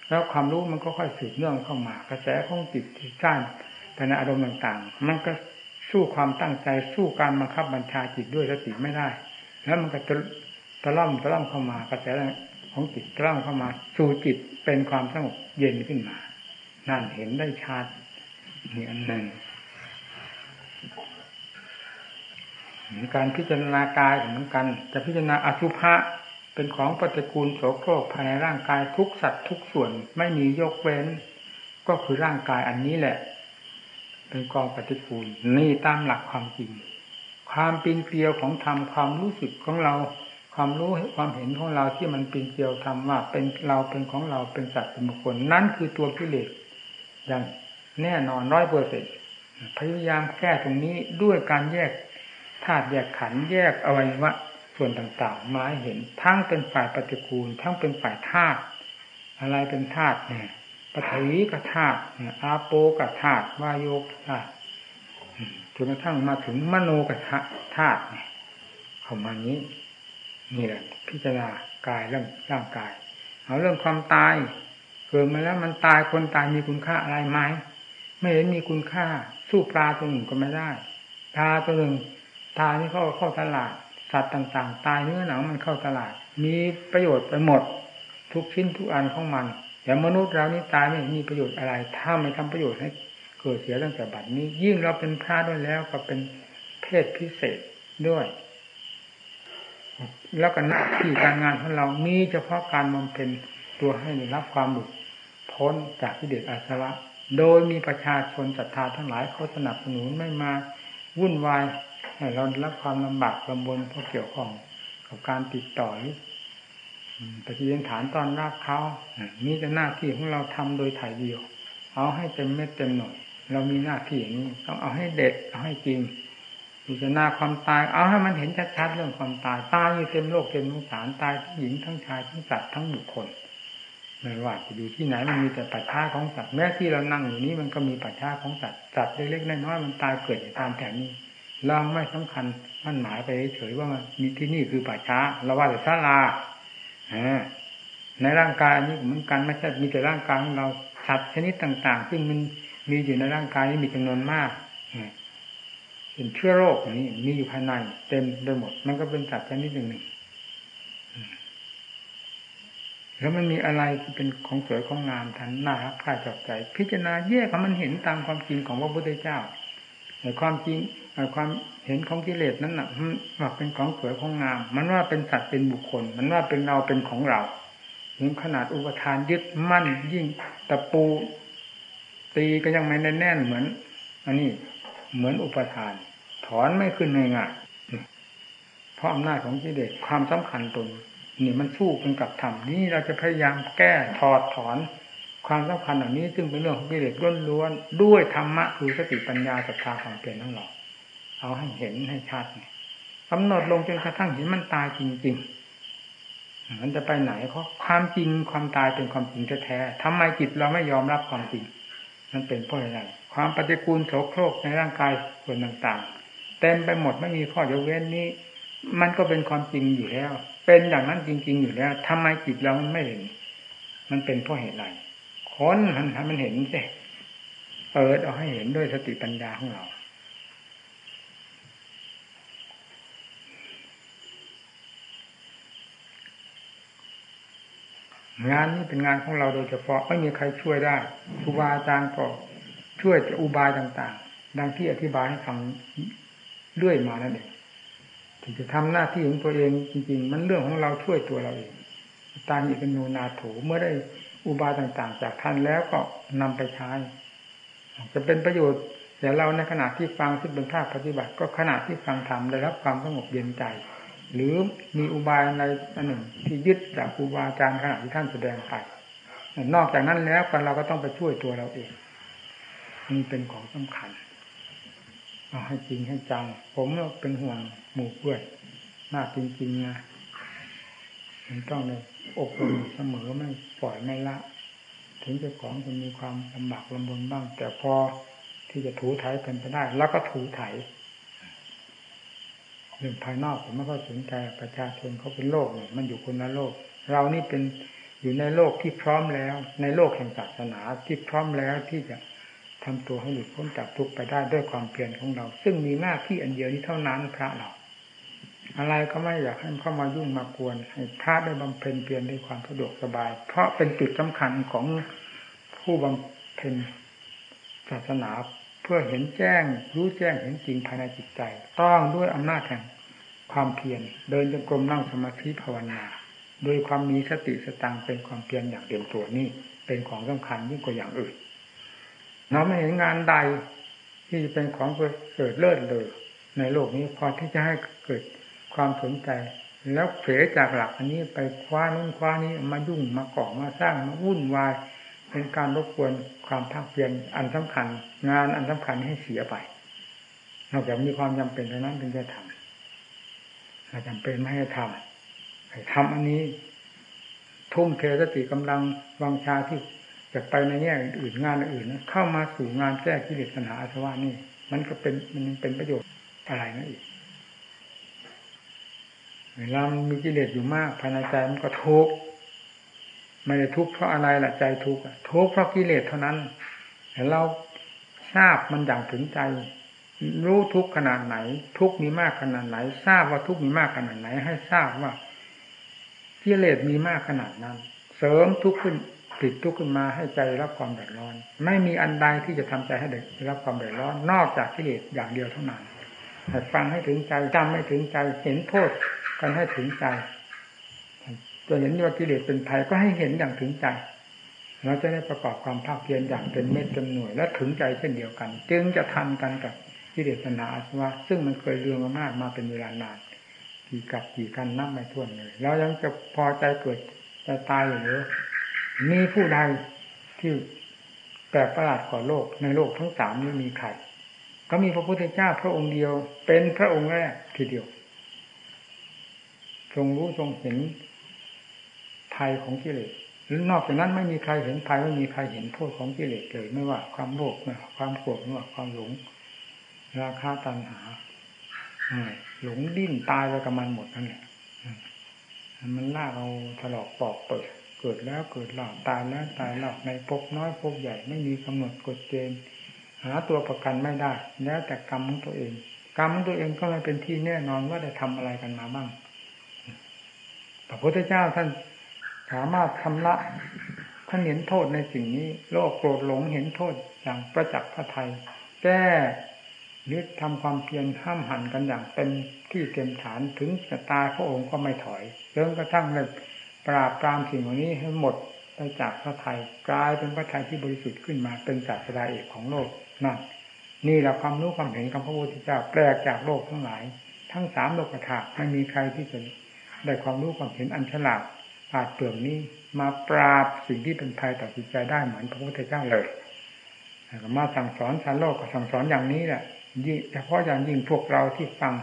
แล้วความรู้มันก็ค่อยสืบเนื่องเข้ามากระแสของจิตที่สร้าง แต่ในอารมณ์ต่างๆ มันก็สู้ความตั้งใจสู้การบังคับบัญชาจิตด้วยสติไม่ได้ แล้วมันก็จะตะล่อมตะล่อมเข้ามากระแสของจิตตะล่อมเข้ามา สู่จิตเป็นความสงบเย็นขึ้นมา นั่นเห็นได้ชัดนี่อันหนึ่งการพิจารณากายเหมือนกันจะพิจารณาอสุภะเป็นของปฏิกูลโสโครกภายในร่างกายทุกสัตว์ทุกส่วนไม่มียกเว้น ก็คือร่างกายอันนี้แหละ เป็นกองปฏิกูลนี่ตามหลักความจริง ความปีนเกลียวของธรรมความรู้สึกของเรา ความรู้ความเห็นของเราที่มันปีนเกลียวธรรมว่า เป็นเราเป็นของเราเป็นสัตว์เป็นบุคคลนั่นคือตัวกิเลสอย่างแน่นอนร้อยเปอร์เซ็นพยายามแก้ตรงนี้ด้วยการแยกธาตุแยกขันแยกอวัยวะส่วนต่างๆ มาเห็นทั้งเป็นฝ่ายปฏิกูล ทั้งเป็นฝ่ายธาตุอะไรเป็นธาตุเนี่ย ปฐวีกธาตุอาโปกธาตุวายโยกธาตุจนกระทั่งมาถึงมโนกธาตุข้ามานี้นี่แหละพิจารณากายเรื่องร่างกาย เอาเรื่องความตายเกิดมาแล้วมันตายคนตายมีคุณค่าอะไรไหมไม่เห็นมีคุณค่า สู้ปลาตัวหนึ่งก็ไม่ได้ปลาตัวหนึ่งตายนี่เข้าเข้าตลาด สัตว์ต่าง ๆ ตายเนื้อหนังมันเข้าตลาด มีประโยชน์ไปหมด ทุกชิ้นทุกอันของมัน แต่มนุษย์เรานี่ตายไม่มีประโยชน์อะไร ถ้าไม่ทำประโยชน์ให้เกิดเสียตั้งแต่บัดนี้ ยิ่งเราเป็นพระด้วยแล้วก็เป็นเพศพิเศษด้วย แล้วก็หน้าที่การงานของเรามีเฉพาะการบำเพ็ญตัวให้รับความหลุดพ้นจากที่เด็ดอาสวะโดยมีประชาชนศรัทธาทั้งหลายเขาสนับสนุนไม่มาวุ่นวายให้เรารับความลำบากลำบนเพราะเกี่ยวข้องกับการติดต่อหรือ ปฏิยัญฐานตอนรับเขานี่จะหน้าที่ของเราทำโดยถ่ายเดียว เอาให้เต็มเม็ดเต็มหน่วยเรามีหน้าที่อย่างนี้ต้องเอาให้เด็ดเอาให้จริงพิจารณาความตาย เอาให้มันเห็นชัดๆเรื่องความตายตายอยู่เต็มโลกเต็มสงสารตายทั้งหญิงทั้งชายทั้งสัตว์ทั้งบุคคลไม่ว่าจะอยู่ที่ไหนมันมีแต่ปัจฉาของสัตว์แม้ที่เรานั่งอยู่นี้มันก็มีปัจฉาของสัตว์สัตว์เล็กๆน้อยๆมันตายเกิดอยู่ตามแถวนี้เราไม่สำคัญมันหมายไปเฉยว่ามันมีที่นี่คือป่าช้าเราว่าแต่ศาลา ในร่างกายนี้เหมือนกันไม่ใช่มีแต่ร่างกายของเราสัตว์ชนิดต่าง ๆ ซึ่งมันมีอยู่ในร่างกายนี้มีจำนวนมากเป็นเชื้อโรคนี้มีอยู่ภายในเต็มไปหมด มันก็เป็นสัตว์ชนิดหนึ่งแล้วมันมีอะไรเป็นของสวยของงามทันน่ารักค่าจอบใจ พิจารณาแยกมันเห็นตามความจริงของพระพุทธเจ้าแต่ความจริง ความเห็นของกิเลสนั้นน่ะว่าเป็นของสวยของงาม มันว่าเป็นสัตว์เป็นบุคคล มันว่าเป็นเราเป็นของเราถึงขนาดอุปทานยึดมั่นยิ่งตะปู ตีก็ยังไม่แน่นเหมือน อันนี้เหมือนอุปทาน ถอนไม่ขึ้นง่ายๆเพราะอำนาจของกิเลสความสำคัญตนนี่มันสู้กันกับธรรมนี่เราจะพยายามแก้ถอดถอนความสำคัญเหล่านี้ซึ่งเป็นเรื่องของกิเลสล้วนๆด้วยธรรมะคือสติปัญญาศรัทธาความเปลี่ยนทั้งหลาย เอาให้เห็นให้ชัดกำหนดลงจนกระทั่งเห็นมันตายจริงๆมันจะไปไหนเพราะความจริงความตายเป็นความจริงแท้ๆทำไมจิตเราไม่ยอมรับความจริง มันเป็นเพราะอะไรความปฏิกูลโสโครกในร่างกายส่วนต่างๆ เต็มไปหมดไม่มีข้อยกเว้นนี้ มันก็เป็นความจริงอยู่แล้ว เป็นอย่างนั้นจริง ๆ อยู่แล้วทำไมจิตเรามันไม่เห็น มันเป็นเพราะเหตุอะไรค้นมันให้มันเห็นสิเปิดเอาให้เห็นด้วยสติปัญญาของเรา งานนี้เป็นงานของเราโดยเฉพาะไม่มีใครช่วยได้ครูบาอาจารย์ก็ช่วยจะอุบายต่าง ๆ ดังที่อธิบายให้ฟังเรื่อยมานั่นเองถึงจะทำหน้าที่ของตัวเองจริง ๆ มันเรื่องของเราช่วยตัวเราเองตาหิเป็นโนนาโถเมื่อได้อุบายต่าง ๆ จากท่านแล้วก็นำไปใช้จะเป็นประโยชน์แต่เราในขณะที่ฟังที่เป็นภาคปฏิบัติ ก็ขณะที่ฟังธรรมได้รับความสงบเย็นใจ หรือมีอุบายในอันหนึ่ง ที่ยึดจากครูบาอาจารย์ขณะที่ท่านแสดงไปนอกจากนั้นแล้วก็เราก็ต้องไปช่วยตัวเราเองนี่เป็นของสำคัญเอาให้จริงให้จังผมเป็นห่วงหมู่เพื่อนมากจริงๆนะมันต้องเลยอบรมเสมอไม่ปล่อยไม่ละ ถึงจะของจะมีความลำบากลำบนบ้าง แต่พอที่จะถูถ่ายเป็นไปได้ แล้วก็ถูถ่าย เรื่องภายนอกผมไม่ค่อยสนใจประชาชนเขาเป็นโลกเนี่ยมันอยู่คนละโลก เรานี่เป็นอยู่ในโลกที่พร้อมแล้ว ในโลกแห่งศาสนาที่พร้อมแล้วที่จะทำตัวให้หลุดพ้นจากทุกข์ไปได้ด้วยความเพียรของเรา ซึ่งมีหน้าที่อันเดียวนี้เท่านั้นพระเรา อะไรก็ไม่อยากให้เข้ามายุ่งมากวนให้พระได้บำเพ็ญเพียรด้วยความสะดวกสบาย เพราะเป็นจุดสำคัญของผู้บำเพ็ญศาสนา เพื่อเห็นแจ้งรู้แจ้งเห็นจริงภายในจิตใจ ต้องด้วยอำนาจแห่งความเพียรเดินจงกรมนั่งสมาธิภาวนา โดยความมีสติสตังเป็นความเพียรอย่างเต็มตัวนี่เป็นของสำคัญยิ่งกว่าอย่างอื่นเราไม่เห็นงานใดที่เป็นของเกิดเลิศเลยในโลกนี้พอที่จะให้เกิดความสนใจ แล้วเผลจากหลักอันนี้ไปคว้านู้นคว้านี้มายุ่งมาก่อมาสร้างมาวุ่นวาย เป็นการรบกวนความภาคเพียรอันสำคัญ งานอันสำคัญให้เสียไปนอกจากมีความจำเป็นเท่านั้นถึงจะทำถ้าจำเป็นไม่ให้ทำให้ทำอันนี้ ทุ่มเทสติกำลังวังชาที่จะไปในแง่อื่นงานอื่นเข้ามาสู่งานแก้กิเลสปัญหาอาสวะนี่ มันก็เป็นมันเป็นประโยชน์อะไรนั่นอีกเวลามีกิเลสอยู่มากภายในใจมันก็ทุกข์ ไม่ได้ทุกข์เพราะอะไรล่ะใจทุกข์ทุกข์เพราะกิเลสเท่านั้นแต่เราทราบมันอย่างถึงใจ รู้ทุกข์ขนาดไหน ทุกข์มีมากขนาดไหน ทราบว่าทุกข์มีมากขนาดไหน ให้ทราบว่ากิเลสมีมากขนาดนั้น เสริมทุกข์ขึ้นผิดทุกข์ขึ้นมาให้ใจรับความเดือดร้อน ไม่มีอันใดที่จะทำใจให้เด็กรับความเดือดร้อน นอกจากกิเลสอย่างเดียวเท่านั้นฟังให้ถึงใจจำให้ถึงใจเห็นโทษกันให้ถึงใจ จะเห็นว่ากิเลสเป็นภัยก็ให้เห็นอย่างถึงใจเราจะได้ประกอบความภาคเพียรอย่างเป็นเม็ดเต็มหน่วย และถึงใจเช่นเดียวกัน จึงจะทันกันกับกิเลสนาอาสวะซึ่งมันเคยเรืองมากมาเป็นเวลานานกี่กับกี่กันนับไม่ถ้วนเลยเรายังจะพอใจเกิดจะตายหรือมีผู้ใดที่แปลกประหลาดกว่าโลกในโลกทั้งสามนี้มีใครก็มีพระพุทธเจ้าพระองค์เดียว เป็นพระองค์แรกทีเดียว ทรงรู้ทรงเห็น ภัยของกิเลสหรือนอกจากนั้นไม่มีใครเห็นภัยไม่มีใครเห็นโทษของกิเลสเลยไม่ว่าความโลภไม่ว่าความโกรธไม่ว่าความหลง ราคาตัณหาหลงดิ้นตายไปกับมันหมดนั่นแหละมันล่าเราถลอกปอกเปิด เกิดแล้วเกิดหล่าตายแล้วตายหล่าในภพน้อยภพใหญ่ไม่มีกำหนดกฎเกณฑ์หาตัวประกันไม่ได้ แล้วแต่กรรมของตัวเอง กรรมของตัวเองก็ไม่เป็นที่แน่นอนว่าได้ทำอะไรกันมาบ้างพระพุทธเจ้าท่าน สามารถทำละท่านเห็นโทษในสิ่งนี้ โลกโกรธหลงเห็นโทษอย่างประจักษ์พระไทยแก้นึกทำความเพียรห้ามหันกันอย่างเต็มที่เต็มฐานถึงจะตายพระองค์ก็ไม่ถอยเริ่มกระทั่งเลยปราบปรามสิ่งเหล่านี้ให้หมดไปจากพระไทยกลายเป็นพระไทยที่บริสุทธิ์ขึ้นมาเป็นศาสดาเอกของโลกนั่นนี่แหละความรู้ความเห็นของพระพุทธเจ้าแปลกจากโลกทั้งหลาย ทั้งสามโลกธาตุไม่มีใครที่จะได้ความรู้ความเห็นอันฉลาด อาจเปลืองนี้มาปราบสิ่งที่เป็นภัยต่อจิตใจได้เหมือนพระพุทธเจ้าเลยมาสั่งสอนชาวโลกก็สั่งสอนอย่างนี้แหละยิ่งเฉพาะอย่างยิ่งพวกเราที่ฟัง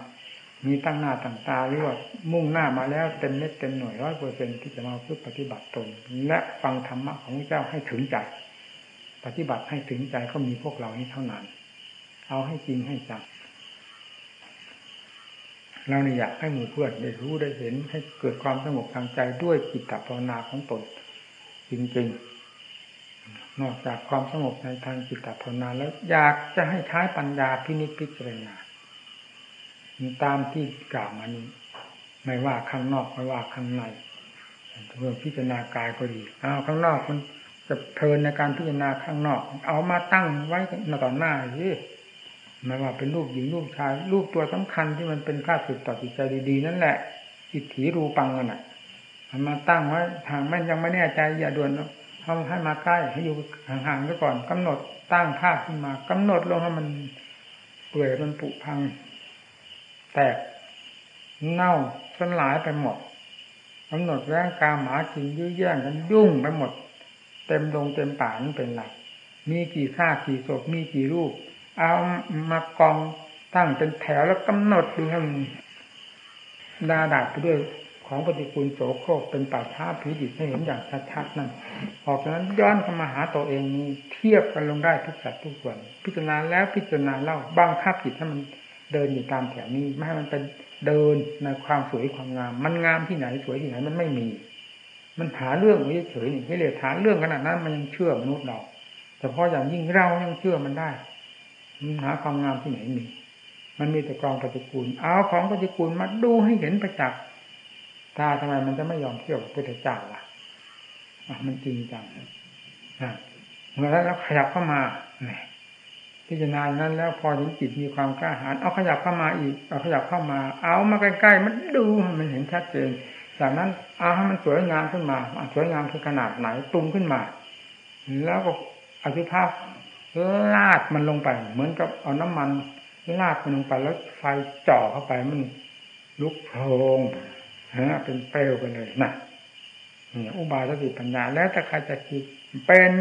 มีตั้งหน้าตั้งตาหรือว่ามุ่งหน้ามาแล้วเต็มเม็ดเต็มหน่วยร้อยเปอร์เซ็นที่จะมาพึ่งปฏิบัติตน และฟังธรรมะของพระเจ้าให้ถึงใจ ปฏิบัติให้ถึงใจก็มีพวกเรานี้เท่านั้น เอาให้จริงให้จัง เราเนี่ยอยากให้หมู่เพื่อนได้รู้ได้เห็น ให้เกิดความสงบทางใจด้วยจิตตภาวนาของตน จริงๆ นอกจากความสงบในทางจิตตภาวนาแล้วอยากจะให้ใช้ปัญญาพินิจพิจารณาตามที่กล่าวมานี้ ไม่ว่าข้างนอกไม่ว่าข้างในเรื่องพิจารณากายก็ดีเอาข้างนอกมันจะเพลินในการพิจารณาข้างนอก เอามาตั้งไว้ต่อหน้าสิ ไม่ว่าเป็นรูปหญิงรูปชายรูปตัวสำคัญที่มันเป็นค่าสุดต่อจิตใจดีๆนั่นแหละอิทธิรูปังกันอะมาตั้งไว้ทางแม่ยังไม่แน่ใจอย่าด่วนเขาให้มาใกล้ให้อยู่ห่างๆไว้ก่อนกำหนดตั้งภาพขึ้นมากำหนดลงให้มันเปื่อยมันผุพัง แตกเน่าสลายไปหมดกำหนดแรงกาหมากินยื้อแย่งกันยุ่งไปหมด เต็มดงเต็มป่านั่เป็นหลักมีกี่ซากี่ศพมีกี่รูป เอามากองตั้งเป็นแถวแล้วกำหนดดูให้มันดาดาดไปด้วยของปฏิกูลโสโครกเป็นป่าช้าผีดิบให้เห็นอย่างชัดๆนั่นออกจากนั้นย้อนเข้ามาหาตัวเองนี้เทียบกันลงได้ทุกสัดทุกส่วน พิจารณาแล้วพิจารณาเล่าบังคับจิตให้มันเดินอยู่ตามแถวนี้ไม่ให้มันเป็นเดินในความสวยความงาม มันงามที่ไหนสวยที่ไหนมันไม่มี มันหาเรื่องไม่เฉยนี่ให้เลยหาเรื่องขนาดนั้นมันยังเชื่อมนุษย์เราแต่พออย่างยิ่งเรายังเชื่อมันได้ หาความงามที่ไหนมี มันมีแต่กองปฏิกูล เอาของปฏิกูลมาดูให้เห็นประจักษ์ตาทำไมมันจะไม่ยอมเที่ยวพุทธเจ้าล่ะมันจริงจังเมื่อแล้วขยับเข้ามาพิจารณานั้นแล้วพอถึงจิตมีความกล้าหาญเอาขยับเข้ามาอีก เอาขยับเข้ามา เอามาใกล้ๆมันดูมันเห็นชัดเจน จากนั้นเอาให้มันสวยงามขึ้นมาสวยงามคือขนาดไหนปรุงขึ้นมา แล้วก็อธิภาพ ลาดมันลงไป เหมือนกับเอาน้ำมันลาดมันลงไปแล้วไฟจ่อเข้าไปมันลุกโพลงฮะเป็นเปลวไปเลยนะนี่อุบายสติปัญญา แล้วแต่ใครจะคิดเป็น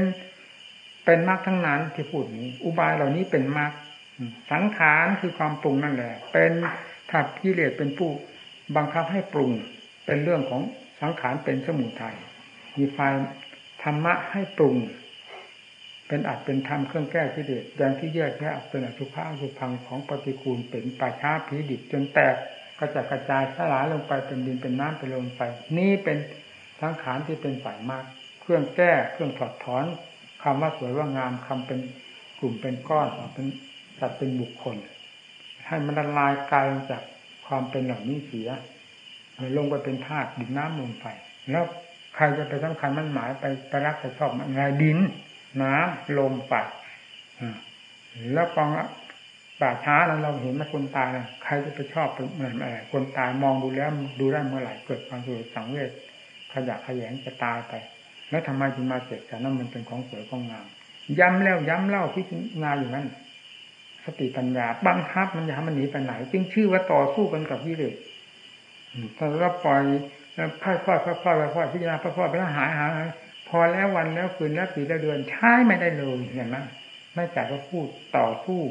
เป็นมรรคทั้งนั้นที่พูดนี้ อุบายเหล่านี้เป็นมรรคสังขารคือความปรุงนั่นแหละ เป็นถ้ากิเลสเป็นผู้บังคับให้ปรุง เป็นเรื่องของสังขารเป็นสมุทัยมีไฟธรรมะให้ปรุง เป็นอัดเป็นธรรมเครื่องแก้กิเลสอย่างที่แยกแยะเป็นอสุภะอสุพังของปฏิคูลเป็นป่าช้าผีดิบจนแตกกระจัดกระจายสลายลงไปเป็นดินเป็นน้ำเป็นลมไป นี่เป็นสังขารที่เป็นฝ่ายมาก เครื่องแก้เครื่องถอดถอนคำว่าสวยว่างามคำเป็นกลุ่มเป็นก้อนเป็นสัตว์เป็นบุคคล ให้มันละลายกายจากความเป็นเหล่านี้เสียลงไปเป็นธาตุดินน้ำลมไฟแล้วใครจะไปสำคัญมันหมายไปไปรักไปชอบอะไรดิน น้ำลมไฟแล้วกองป่าช้าแล้วเราเห็นว่าคนตายนะใครจะไปชอบเหมือนอะไรคนตายมองดูแล้วดูได้เมื่อไหร่เกิดความสุขสังเวชขยะขยงจะตายไป แล้วทำไมจึงมาเสกแต่นั้นมันเป็นของสวยของงามย้ำแล้วย้ำเล่าพิจารณาอยู่นั้นสติปัญญาบังคับมันจะทำมันหนีไปไหน จึงชื่อว่าต่อสู้กันกับวิเลศถ้าเราปล่อยค่อยๆค่อยๆค่อยๆค่อยๆพิจารณาค่อยๆไปแล้วหายหาย พอแล้ววันแล้วคืนแล้วปีแล้วเดือนใช้ไม่ได้เลยเห็นไหมไม่จากว่าพูดต่อสู้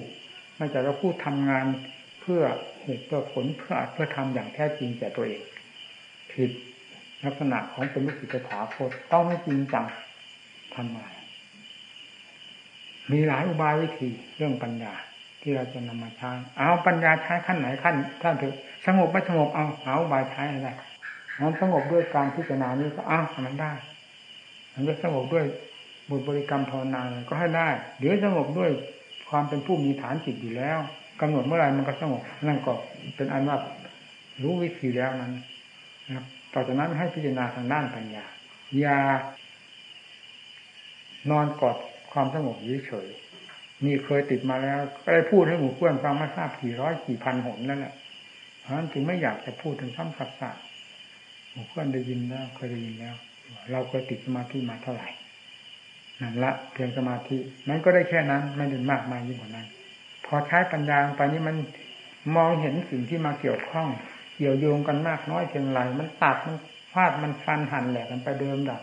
ไม่จากว่าพูดทำงานเพื่อเหตุเพื่อผลเพื่อเพื่อทำอย่างแท้จริงแก่ตัวเองผิดลักษณะของเป็นลูกศิษย์ถาคตต้องไม่จริงจังทำอะไรมีหลายอุบายวิธีเรื่องปัญญาที่เราจะนำมาใช้เอาปัญญาใช้ขั้นไหนขั้นท่านถือสงบไม่สงบเอาเอาอุบายใช้อะไรมันสงบด้วยการพิจารณานี้ก็อ้าวมันได้ มันจะสงบด้วยบุญบริกรรมภาวนาก็ให้ได้หรือสงบด้วยความเป็นผู้มีฐานจิตอยู่แล้วกำหนดเมื่อไรมันก็สงบนั่นก็เป็นอันว่ารู้วิธีแล้วนั้นนะครับต่อจากนั้นให้พิจารณาทางด้านปัญญาอย่านอนกอดความสงบเฉยนี่เคยติดมาแล้ว ก็ได้พูดให้หมู่เพื่อนฟังมาทราบกี่ร้อยกี่พันหนแล้วแหละเพราะฉะนั้นจึงไม่อยากจะพูดถึงซ้ำซักซักหมู่เพื่อนได้ยินแล้วเคยได้ยินแล้ว เราเคยติดสมาธิมาเท่าไหร่นั่นละเพียงสมาธินั้นก็ได้แค่นั้นไม่ได้มากมายยิ่งกว่านั้น พอใช้ปัญญาไปนี้มันมองเห็นสิ่งที่มาเกี่ยวข้อง เกี่ยวโยงกันมากน้อยเพียงไรมันตัดมันฟาดมันฟันหันแหลกกันไปเดิมดับ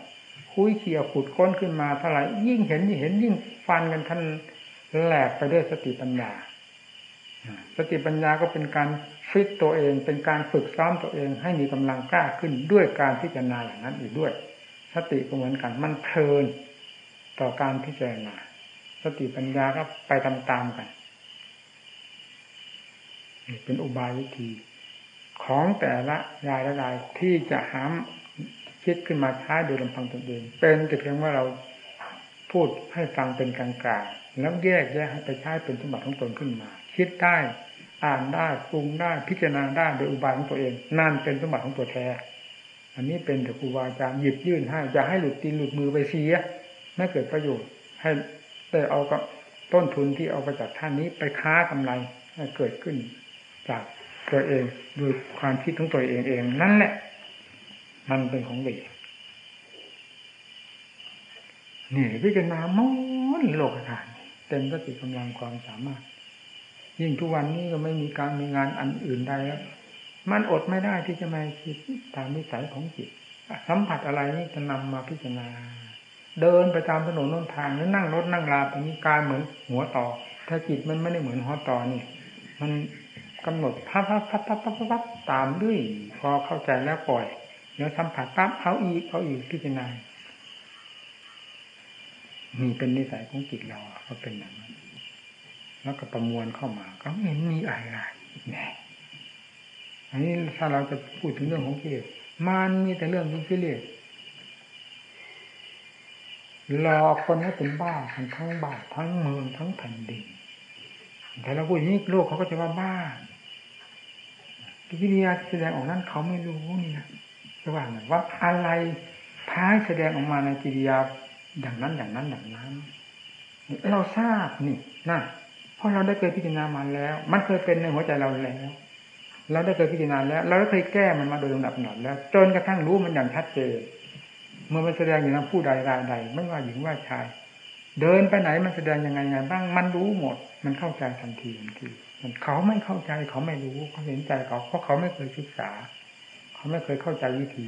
คุยเขี่ยขุดค้นขึ้นมาเท่าไหร่ยิ่งเห็นยิ่งเห็นยิ่งฟันกันท่านแหลกไปด้วยสติปัญญาสติปัญญาก็เป็นการฟิตตัวเอง เป็นการฝึกซ้อมตัวเอง ให้มีกำลังกล้าขึ้นด้วยการพิจารณาอย่างนั้นอีกด้วย ติก็เหมือนกัน มันเพลินต่อการพิจารณาสติปัญญาก็ไปตามๆกันเป็นอุบายวิธี ของแต่ละรายละรายที่จะหามคิดขึ้นมาใช้โดยลำพังตนเองเป็นแต่เพียงว่าเราพูดให้ฟังเป็นกลางๆแล้วแยกแยกให้ไปใช้เป็นสมบัติของตนขึ้นมา คิดได้อ่านได้ปรุงได้พิจารณาได้โดยอุบายของตัวเองนั่นเป็นสมบัติของตัวแท้ อันนี้เป็นแต่ครูบาอาจารย์หยิบยื่นให้จะให้หลุดตีนหลุดมือไปเสียไม่เกิดประโยชน์ให้ได้เอากับต้นทุนที่เอาไปจากท่านนี้ไปค้ากำไรให้เกิดขึ้น จากตัวเองโดยความคิดของตัวเองเองนั่นแหละ มันเป็นของเด็กนี่พิจารณามอนโลกฐาน เต็มสติกำลังความสามารถ ยิ่งทุกวันนี้ก็ไม่มีการมีงานอันอื่นใดแล้ว มันอดไม่ได้ที่จะมาคิดตามนิสัยของจิต สัมผัสอะไรนี่จะนำมาพิจารณา เดินไปตามถนนนนทางหรือนั่งรถนั่งลาตรงนี้กายเหมือนหัวต่อ ถ้าจิตมันไม่ได้เหมือนหัวต่อนี่ มันกำหนดพับพับพับพับพับพับตามด้วยพอเข้าใจแล้วปล่อยเดี๋ยวสัมผัสปั๊บเอาอีกเอาอีกพิจารณามีเป็นนิสัยของจิตเราก็เป็นอย่างนั้นแล้วก็ประมวลเข้ามา ก็ไม่มีอะไรแน่ อันนี้ถ้าเราจะพูดถึงเรื่องของกิเลสมันมีแต่เรื่องของกิเลสหลอกคนให้เป็นบ้าทั้งทั้งบ้านทั้งเมืองทั้งแผ่นดินแต่เราพูดอย่างนี้โลกเขาก็จะว่าบ้ากิริยาแสดงออกนั้นเขาไม่รู้นี่นะจะว่างว่าอะไรพายแสดงออกมาในกิริยาอย่างนั้นอย่างนั้นอย่างนั้น เราทราบนี่นะเพราะเราได้เคยพิจารณามาแล้ว มันเคยเป็นในหัวใจเราแล้ว เราได้เคยพิจารณาแล้วเราได้เคยแก้มันมาโดยลำดับหนแล้ว จนกระทั่งรู้มันอย่างชัดเจนเมื่อมันแสดงอย่างนั้นผู้ใดรายใด ไม่ว่าหญิงว่าชาย เดินไปไหนมันแสดงยังไงไงบ้างมันรู้หมด มันเข้าใจทันทีทันทีเขาไม่เข้าใจเขาไม่รู้เขาเห็นใจเขาเพราะเขาไม่เคยศึกษา เขาไม่เคยเข้าใจวิธี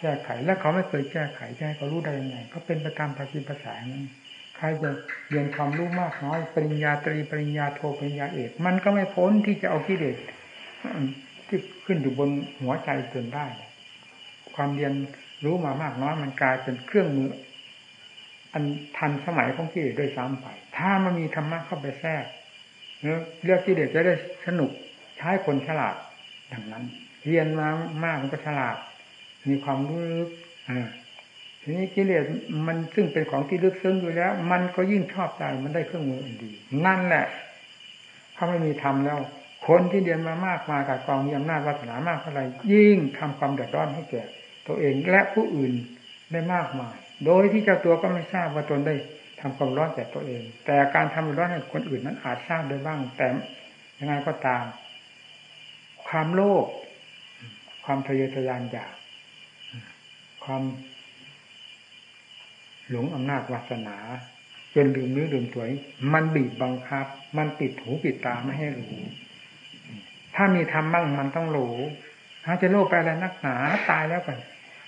แก้ไขและเขาไม่เคยแก้ไขจะให้เขารู้ได้ยังไง ก็เป็นประตามภาษีภาษานั้นใครจะเรียนความรู้มากน้อยปริญญาตรีปริญญาโทปริญญาเอก มันก็ไม่พ้นที่จะเอากิเลสที่ ขึ้นอยู่บนหัวใจจนได้ ความเรียนรู้มามากน้อยมันกลายเป็นเครื่องมือ อันทันสมัยของกิเลสด้วยซ้ำไป ถ้ามันมีธรรมะเข้าไปแทรกเลือกกิเลสจะได้สนุกใช้คนฉลาดอย่างนั้น เรียนมามากมันก็ฉลาด มีความรู้ลึกทีนี้กิเลสมันซึ่งเป็นของที่ลึกซึ้งอยู่แล้ว มันก็ยิ่งชอบใจมันได้เครื่องมืออันดี นั่นแหละถ้าไม่มีธรรมแล้ว คนที่เรียนมามากมากับกองมีอำนาจวาสนามากเท่าไรยิ่งทำความเดือดร้อนให้แก่ตัวเองและผู้อื่นได้มากมาย โดยที่เจ้าตัวก็ไม่ทราบว่าตนได้ทำความร้อนแก่ตัวเอง แต่การทำร้อนให้คนอื่นนั้นอาจทราบได้บ้าง แต่ยังไงก็ตาม ความโลภความทะเยอทะยานอยากความหลงอำนาจวาสนาจนลืมเนื้อลืมตัวมันบีบบังคับ มันปิดหูปิดตาไม่ให้รู้ ถ้ามีทำบ้างมันต้องหรู้ถ้าจะโลภไปอะไรนักหนาตายแล้วกัน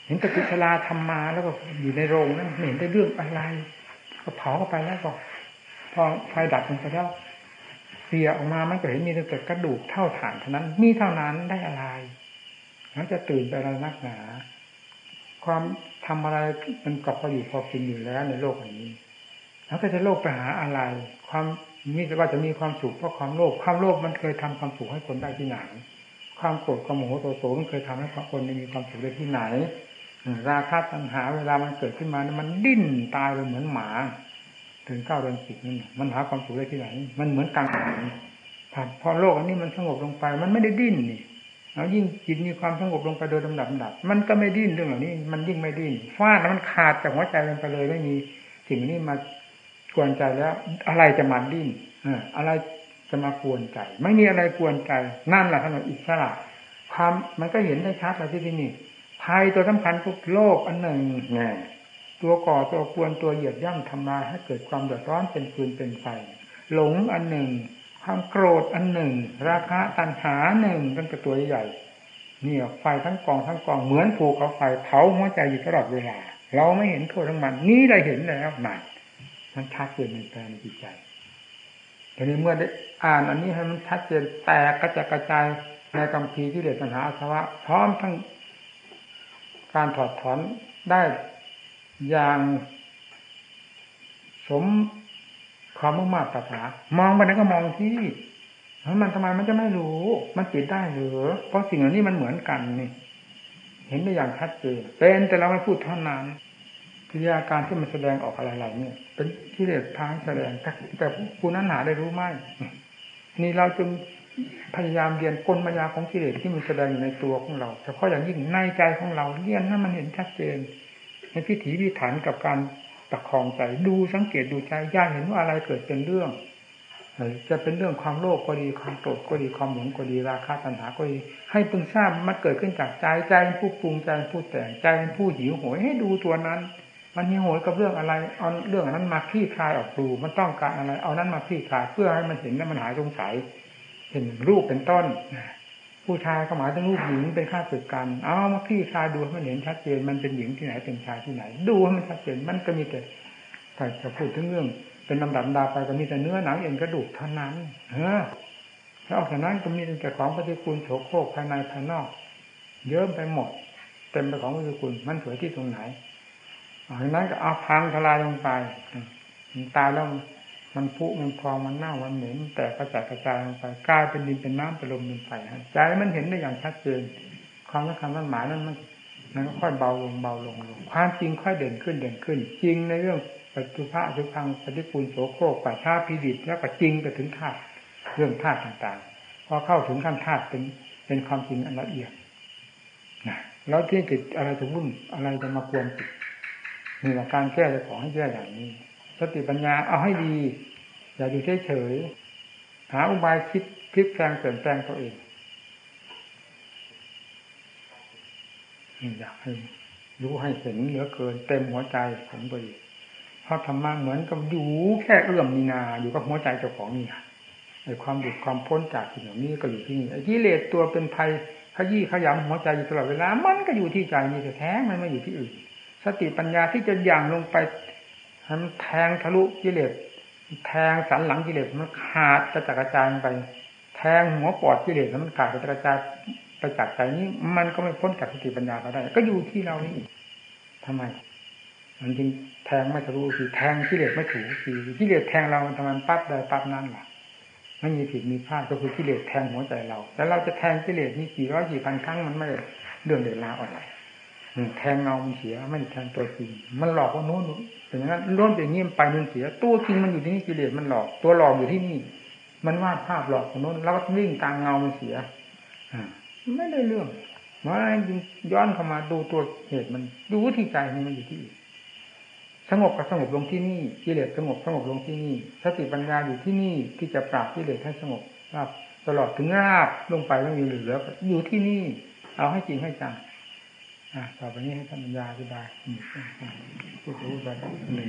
เห็นตะกิชลาทำมาแล้วก็อยู่ในโรงนั้นเห็นได้เรื่องอะไร ก็เผาเข้าไปแล้วก็ พอไฟดับลงไปแล้วเสียออกมามันก็เห็นมีแต่กระดูกเท่าฐานเท่านั้น มีเท่านั้นได้อะไรมันจะตื่นไปอะไรนักหนา ความทำอะไรมันก็พออยู่พอกินอยู่แล้วในโลกอันนี้ แล้วก็จะโลภไปหาอะไร ความ มีแต่ว่าจะมีความสุขเพราะความโลภความโลภมันเคยทำความสุขให้คนได้ที่ไหน ความโกรธความโมโหโตโสมันเคยทำให้คนมีความสุขได้ที่ไหน ราคะตัณหาเวลามันเกิดขึ้นมามันดิ้นตายไปเหมือนหมา ถึงเก้าเดือนสิบนั่นมันหาความสุขได้ที่ไหน มันเหมือนกังหันพอโลกอันนี้มันสงบลงไปมันไม่ได้ดิ้นนี่แล้วยิ่งจิตมีความสงบลงไปโดยลำดับดับ มันก็ไม่ดิ้นเรื่องเหล่านี้ มันยิ่งไม่ดิ้นฟาดมันขาดจากหัวใจลงไปเลยไม่มีสิ่งนี้มา กวนใจแล้ว อะไรจะมาดิ้นอะไรจะมากวนใจ ไม่มีอะไรกวนใจนั่นแหละถนนอิสระความมันก็เห็นได้ชัดเลยที่นี่ภัยตัวสำคัญทุกโลกอันหนึ่งนี่ตัวก่อตัวกวนตัวเหยียบย่ำทำลายให้เกิดความเดือดร้อนเป็นฟืนเป็นไฟหลงอันหนึ่ง ความโกรธอันหนึ่ง ราคะตัณหาหนึ่งตั้งแต่ตัวใหญ่เนี่ยไฟทั้งกองทั้งกองเหมือนผูกเขาไฟเผาหัวใจอยู่ตลอดเวลา เราไม่เห็นโทษทั้งมัน นี่ได้เห็นแล้วหนัก มันชัดเจนในใจในจิตใจทีนี้เมื่อได้อ่านอันนี้ให้มันชัดเจนแตกกระจายกระจายในกำพีที่เดือดปัญหาอาสวะพร้อมทั้งการถอดถอนได้อย่างสมความมุ่งมั่นปรารถนามองไปไหนก็มองที่มันทำไมมันจะไม่รู้ มันปิดได้หรือเพราะสิ่งเหล่านี้มันเหมือนกันนี่ เห็นได้อย่างชัดเจนเป็นแต่เราไม่พูดเท่านั้นกิริยาการที่มันแสดงออกอะไรๆเนี่ย เป็นที่เรียกทางแสดงแต่ผู้นั้นหาได้รู้ไหมนี่เราจึงพยายามเรียนกลมายาของกิเลสที่มันแสดงอยู่ในตัวของเราเฉพาะอย่างยิ่งในใจของเราเรียนให้มันเห็นชัดเจนในพิถีพิถันกับการประคองใจดูสังเกตดูใจย่าเห็นว่าอะไรเกิดเป็นเรื่องจะเป็นเรื่องความโลภก็ดีความโกรธก็ดีความหลงก็ดีราคะตัณหาก็ดี ให้พึงทราบมันเกิดขึ้นจากใจใจเป็นผู้ปรุงใจผู้แต่งใจเป็นผู้หิวโหยให้ดูตัวนั้น มันหิวโหยกับเรื่องอะไรเอาเรื่องนั้นมาคลี่คลายออกดูมันต้องการอะไร เอานั้นมาคลี่คลายเพื่อให้มันเห็นและมันหายสงสัยเห็นรูปเป็นต้นผู้ชายก็หมายถึงรูปหญิงเป็นค่าสึกกัน เอามาพี่ชายดูให้มันเห็นชัดเจนมันเป็นหญิงที่ไหนเป็นชายที่ไหน ดูให้มันชัดเจนมันก็มีแต่แต่จะพูดถึงเรื่อง เป็นลำดับดาไปก็มีแต่เนื้อหนังเอ็นกระดูกเท่านั้นเออแล้วออกจากนั้นก็มีแต่ของปฏิกูลโสโครกภายในภายนอก เยอะไปหมด เต็มไปของวิคุณมันสวยที่ตรงไหน อย่างนั้นก็เอาพังทลายลงไปตายแล้วมันพุมันพองมันเน่ามันเหม็นแต่กระจายกระจายลงไปกลายเป็นดินเป็นน้ำเป็นลมเป็นไฟใจมันเห็นได้อย่างชัดเจนความสำคัญมันหมายนั้นมันมันก็ค่อยเบาลงเบาลงลงความจริงค่อยเด่นขึ้นเด่นขึ้น จริงในเรื่องปัจจุบันสุพังปฏิปูลโสโครกป่าชาพิดิตแล้วก็จริงไปถึงธาตุเรื่องธาตุต่างๆ พอเข้าถึงขั้นธาตุเป็นเป็นความจริงอันละเอียดนะแล้วที่จิตอะไรจะวุ่นอะไรจะมากวนจิต นี่แหละการแก้จะของให้แก้อย่างนี้ สติปัญญาเอาให้ดี อย่าอยู่เฉยๆหาอุบายคิดพลิกแปลงเปลี่ยนแปลงตัวเองอยากให้รู้ให้เห็นเหลือเกินเต็มหัวใจผมไปเพราะธรรมะเหมือนกับอยู่แค่เอื้อมมีนาอยู่กับหัวใจเจ้าของนี่ไอ้ความดุดความพ้นจากสิ่งเหล่านี้ก็อยู่ที่นี่ไอ้กิเลสตัวเป็นภัยขยี้ขยำหัวใจอยู่ตลอดเวลา มันก็อยู่ที่ใจนี่แต่แท้มันไม่อยู่ที่อื่น สติปัญญาที่จะย่างลงไปมันแทงทะลุกิเลสแทงสันหลังกิเลสมันขาดกระจัดกระจายไป แทงหัวปอดกิเลสมันขาดกระจัดกระจายไปจากใจนี้ มันก็ไม่พ้นจากสติปัญญาก็ได้ ก็อยู่ที่เรานี่ทำไม มันจริงแทงไม่ทะลุคือแทงกิเลสไม่ถูกคือกิเลสแทงเราทำไมปั๊บได้ปั๊บนั่นแหละไม่มีผิดมีพลาดก็คือกิเลสแทงหัวใจเรา แล้วเราจะแทงกิเลสนี่กี่ร้อยกี่พันครั้งมันไม่เรื่องเดือดร้อนอะไร แทงเงามันเสียไม่แทงตัวจริง มันหลอกว่าโน้นเป็นอย่างนั้นโน้นเป็นอย่างนี้ไปมันเสีย ตัวจริงมันอยู่ที่นี่กิเลสมันหลอก ตัวหลอกอยู่ที่นี่ มันวาดภาพหลอกคนโน้นแล้วก็วิ่งตามเงามันเสียอไม่ได้เรื่องมาย้อนเข้ามาดูตัวเหตุมันดูที่ใจมันอยู่ที่สงบกับสงบลงที่นี่กิเลสสงบสงบลงที่นี่สติปัญญาอยู่ที่นี่ที่จะปราบกิเลสให้สงบราบตลอดถึงราบลงไปไม่มีเหลืออยู่ที่นี่ เอาให้จริงให้จัง ต่อไปนี้ให้ท่านปัญญาอธิบายพูดพูดไปหนึ่ง